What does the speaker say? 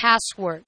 password.